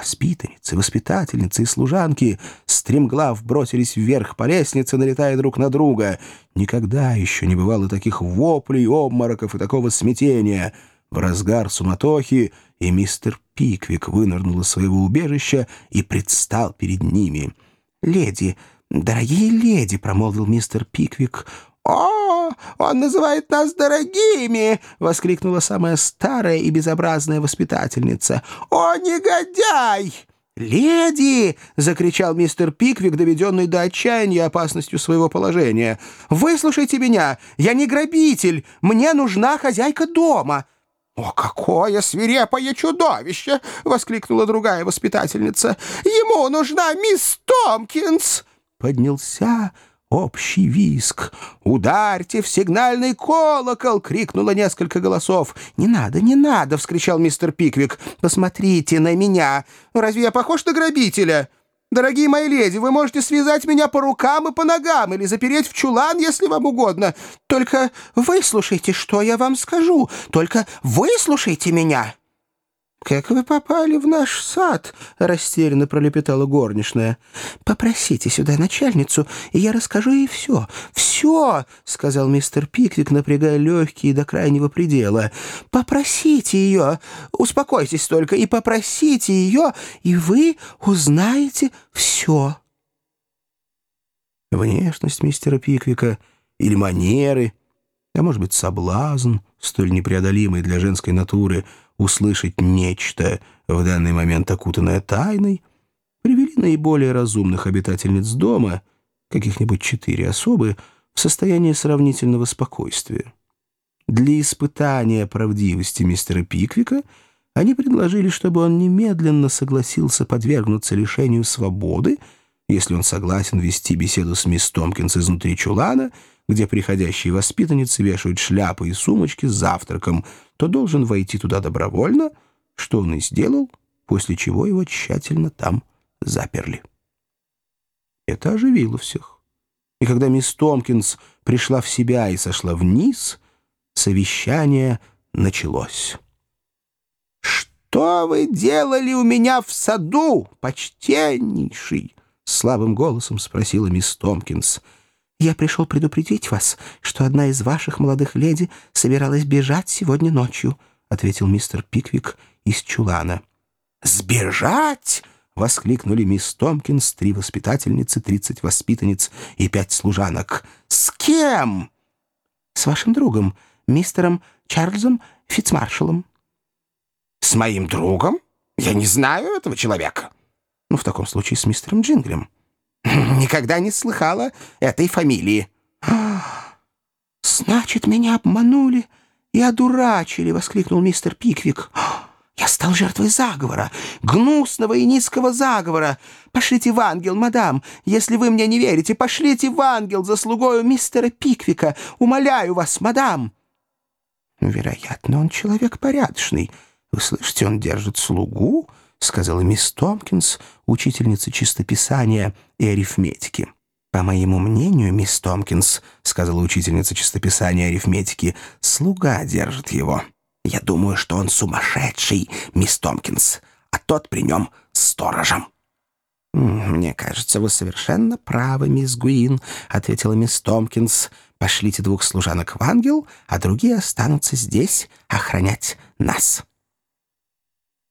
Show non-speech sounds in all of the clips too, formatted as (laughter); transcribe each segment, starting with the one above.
Воспитанницы, воспитательницы и служанки стремглав бросились вверх по лестнице, налетая друг на друга. Никогда еще не бывало таких воплей, обмороков и такого смятения. В разгар суматохи и мистер Пиквик вынырнул из своего убежища и предстал перед ними. «Леди, дорогие леди», — промолвил мистер Пиквик, — «О, он называет нас дорогими!» — воскликнула самая старая и безобразная воспитательница. «О, негодяй!» «Леди!» — закричал мистер Пиквик, доведенный до отчаяния опасностью своего положения. «Выслушайте меня! Я не грабитель! Мне нужна хозяйка дома!» «О, какое свирепое чудовище!» — воскликнула другая воспитательница. «Ему нужна мисс Томпкинс!» Поднялся общий виск. «Ударьте в сигнальный колокол!» — крикнуло несколько голосов. «Не надо, не надо!» — вскричал мистер Пиквик. «Посмотрите на меня! Разве я похож на грабителя?» «Дорогие мои леди, вы можете связать меня по рукам и по ногам или запереть в чулан, если вам угодно. Только выслушайте, что я вам скажу. Только выслушайте меня». «Как вы попали в наш сад?» — растерянно пролепетала горничная. «Попросите сюда начальницу, и я расскажу ей все. Все!» — сказал мистер Пиквик, напрягая легкие до крайнего предела. «Попросите ее! Успокойтесь только и попросите ее, и вы узнаете все!» Внешность мистера Пиквика или манеры, а может быть соблазн, столь непреодолимый для женской натуры — услышать нечто, в данный момент окутанное тайной, привели наиболее разумных обитательниц дома, каких-нибудь четыре особы, в состояние сравнительного спокойствия. Для испытания правдивости мистера Пиквика они предложили, чтобы он немедленно согласился подвергнуться лишению свободы, если он согласен вести беседу с мисс Томпкинс изнутри чулана — где приходящие воспитанницы вешают шляпы и сумочки с завтраком, то должен войти туда добровольно, что он и сделал, после чего его тщательно там заперли. Это оживило всех. И когда мисс Томпкинс пришла в себя и сошла вниз, совещание началось. «Что вы делали у меня в саду, почтеннейший?» — слабым голосом спросила мисс Томпкинс — «Я пришел предупредить вас, что одна из ваших молодых леди собиралась бежать сегодня ночью», — ответил мистер Пиквик из чулана. «Сбежать?» — воскликнули мисс Томпкинс, три воспитательницы, тридцать воспитанниц и пять служанок. «С кем?» «С вашим другом, мистером Чарльзом Фицмаршалом». «С моим другом? Я не знаю этого человека». «Ну, в таком случае с мистером Джинглем». (laughs) Никогда не слыхала этой фамилии. (gasps) «Значит, меня обманули и одурачили!» — воскликнул мистер Пиквик. (gasps) «Я стал жертвой заговора, гнусного и низкого заговора. Пошлите в ангел, мадам. Если вы мне не верите, пошлите в ангел за слугою мистера Пиквика. Умоляю вас, мадам!» «Вероятно, он человек порядочный. Вы слышите, он держит слугу?» — сказала мисс Томпкинс, учительница чистописания и арифметики. «По моему мнению, мисс Томпкинс, — сказала учительница чистописания и арифметики, — слуга держит его. Я думаю, что он сумасшедший, мисс Томпкинс, а тот при нем сторожем». «Мне кажется, вы совершенно правы, мисс Гуин», — ответила мисс Томпкинс. «Пошлите двух служанок в ангел, а другие останутся здесь охранять нас».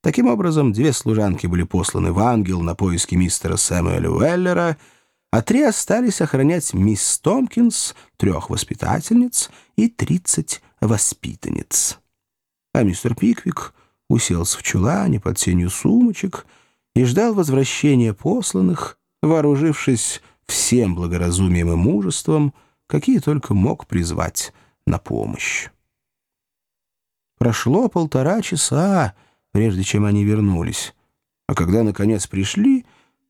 Таким образом, две служанки были посланы в ангел на поиски мистера Сэмюэля Уэллера, а три остались охранять мисс Томпкинс, трех воспитательниц и тридцать воспитанниц. А мистер Пиквик уселся в чулане под сенью сумочек и ждал возвращения посланных, вооружившись всем благоразумием и мужеством, какие только мог призвать на помощь. Прошло полтора часа, прежде чем они вернулись. А когда, наконец, пришли,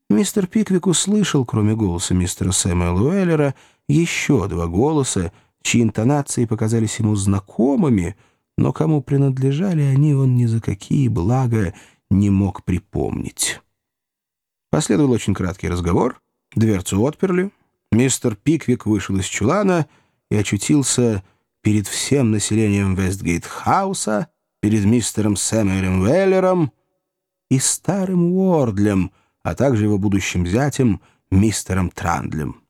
мистер Пиквик услышал, кроме голоса мистера Сэмюэла Уэллера, еще два голоса, чьи интонации показались ему знакомыми, но кому принадлежали они, он ни за какие блага не мог припомнить. Последовал очень краткий разговор, дверцу отперли, мистер Пиквик вышел из чулана и очутился перед всем населением Вестгейт-хауса, перед мистером Сэмюэлем Веллером и старым Уордлем, а также его будущим зятем мистером Трандлем.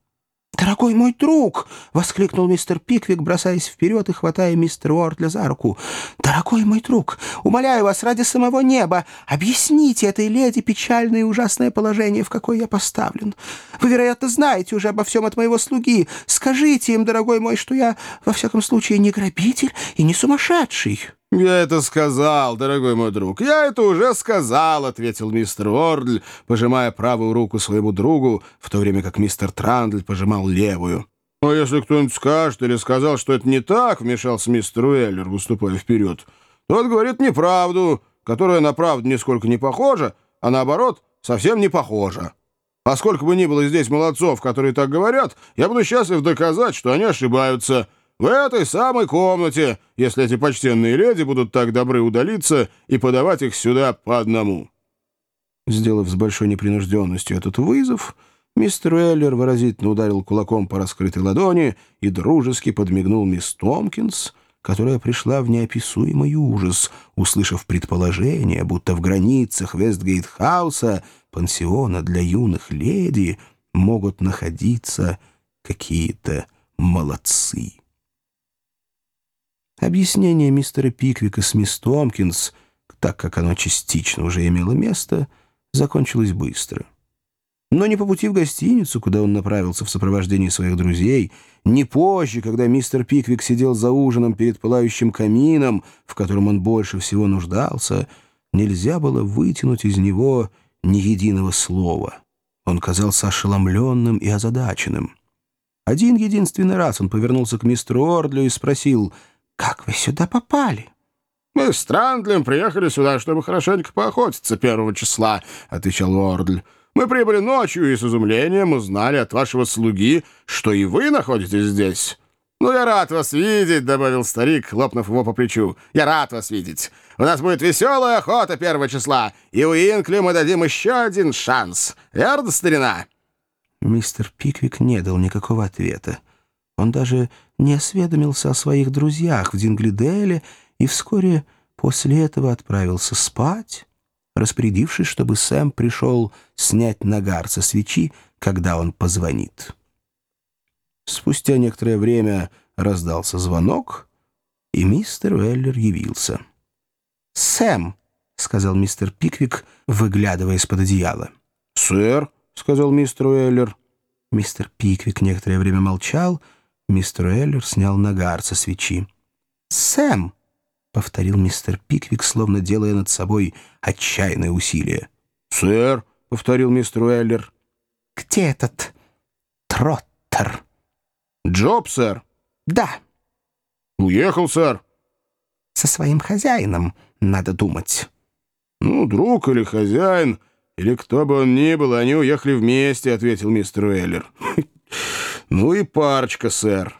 «Дорогой мой друг!» — воскликнул мистер Пиквик, бросаясь вперед и хватая мистера Уортля за руку. «Дорогой мой друг, умоляю вас ради самого неба, объясните этой леди печальное и ужасное положение, в какое я поставлен. Вы, вероятно, знаете уже обо всем от моего слуги. Скажите им, дорогой мой, что я, во всяком случае, не грабитель и не сумасшедший». «Я это сказал, дорогой мой друг, я это уже сказал», — ответил мистер Уордль, пожимая правую руку своему другу, в то время как мистер Трандль пожимал левую. «А если кто-нибудь скажет или сказал, что это не так», — вмешался мистер Уэллер, выступая вперед, «тот говорит неправду, которая на правду нисколько не похожа, а наоборот, совсем не похожа. А сколько бы ни было здесь молодцов, которые так говорят, я буду счастлив доказать, что они ошибаются». В этой самой комнате, если эти почтенные леди будут так добры удалиться и подавать их сюда по одному». Сделав с большой непринужденностью этот вызов, мистер Уэллер выразительно ударил кулаком по раскрытой ладони и дружески подмигнул мисс Томпкинс, которая пришла в неописуемый ужас, услышав предположение, будто в границах Вестгейт-хауса, пансиона для юных леди, могут находиться какие-то молодцы. Объяснение мистера Пиквика с мисс Томпкинс, так как оно частично уже имело место, закончилось быстро. Но не по пути в гостиницу, куда он направился в сопровождении своих друзей, не позже, когда мистер Пиквик сидел за ужином перед пылающим камином, в котором он больше всего нуждался, нельзя было вытянуть из него ни единого слова. Он казался ошеломленным и озадаченным. Один единственный раз он повернулся к мистеру Ордлю и спросил — «Как вы сюда попали?» «Мы с Страндлем приехали сюда, чтобы хорошенько поохотиться первого числа», — отвечал Уордль. «Мы прибыли ночью и с изумлением узнали от вашего слуги, что и вы находитесь здесь». «Ну, я рад вас видеть», — добавил старик, хлопнув его по плечу. «Я рад вас видеть. У нас будет веселая охота первого числа, и у Инкли мы дадим еще один шанс. Верно, старина?» Мистер Пиквик не дал никакого ответа. Он даже не осведомился о своих друзьях в Динглиделе и вскоре после этого отправился спать, распорядившись, чтобы Сэм пришел снять нагар со свечи, когда он позвонит. Спустя некоторое время раздался звонок, и мистер Уэллер явился. «Сэм!» — сказал мистер Пиквик, выглядывая из-под одеяла. «Сэр!» — сказал мистер Уэллер. Мистер Пиквик некоторое время молчал — Мистер Эллер снял нагар со свечи. «Сэм!» — повторил мистер Пиквик, словно делая над собой отчаянное усилие. «Сэр!» — повторил мистер Эллер. «Где этот Троттер?» «Джоб, сэр?» «Да». «Уехал, сэр». «Со своим хозяином, надо думать». «Ну, друг или хозяин, или кто бы он ни был, они уехали вместе», — ответил мистер Эллер. «Ну и парочка, сэр».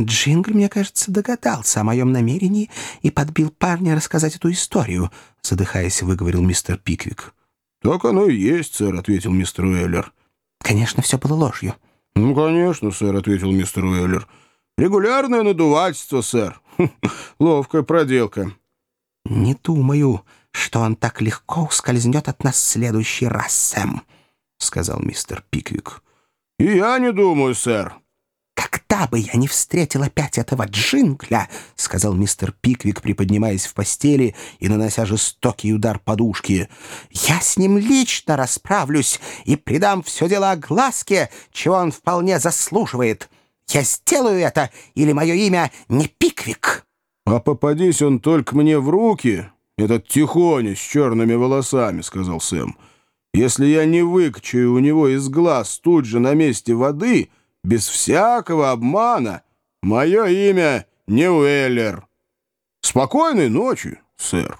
Джингл, мне кажется, догадался о моем намерении и подбил парня рассказать эту историю, задыхаясь, выговорил мистер Пиквик. «Так оно и есть, сэр», — ответил мистер Уэллер. «Конечно, все было ложью». «Ну, конечно, сэр», — ответил мистер Уэллер. «Регулярное надувательство, сэр. Ловкая проделка». «Не думаю, что он так легко ускользнет от нас в следующий раз, Сэм», — сказал мистер Пиквик. «И я не думаю, сэр». «Когда бы я не встретил опять этого джингля», — сказал мистер Пиквик, приподнимаясь в постели и нанося жестокий удар подушки, «я с ним лично расправлюсь и придам все дело огласке, чего он вполне заслуживает. Я сделаю это, или мое имя не Пиквик». «А попадись он только мне в руки, этот тихоня с черными волосами», — сказал Сэм, — если я не выкачаю у него из глаз тут же на месте воды, без всякого обмана, мое имя не Уэллер. Спокойной ночи, сэр.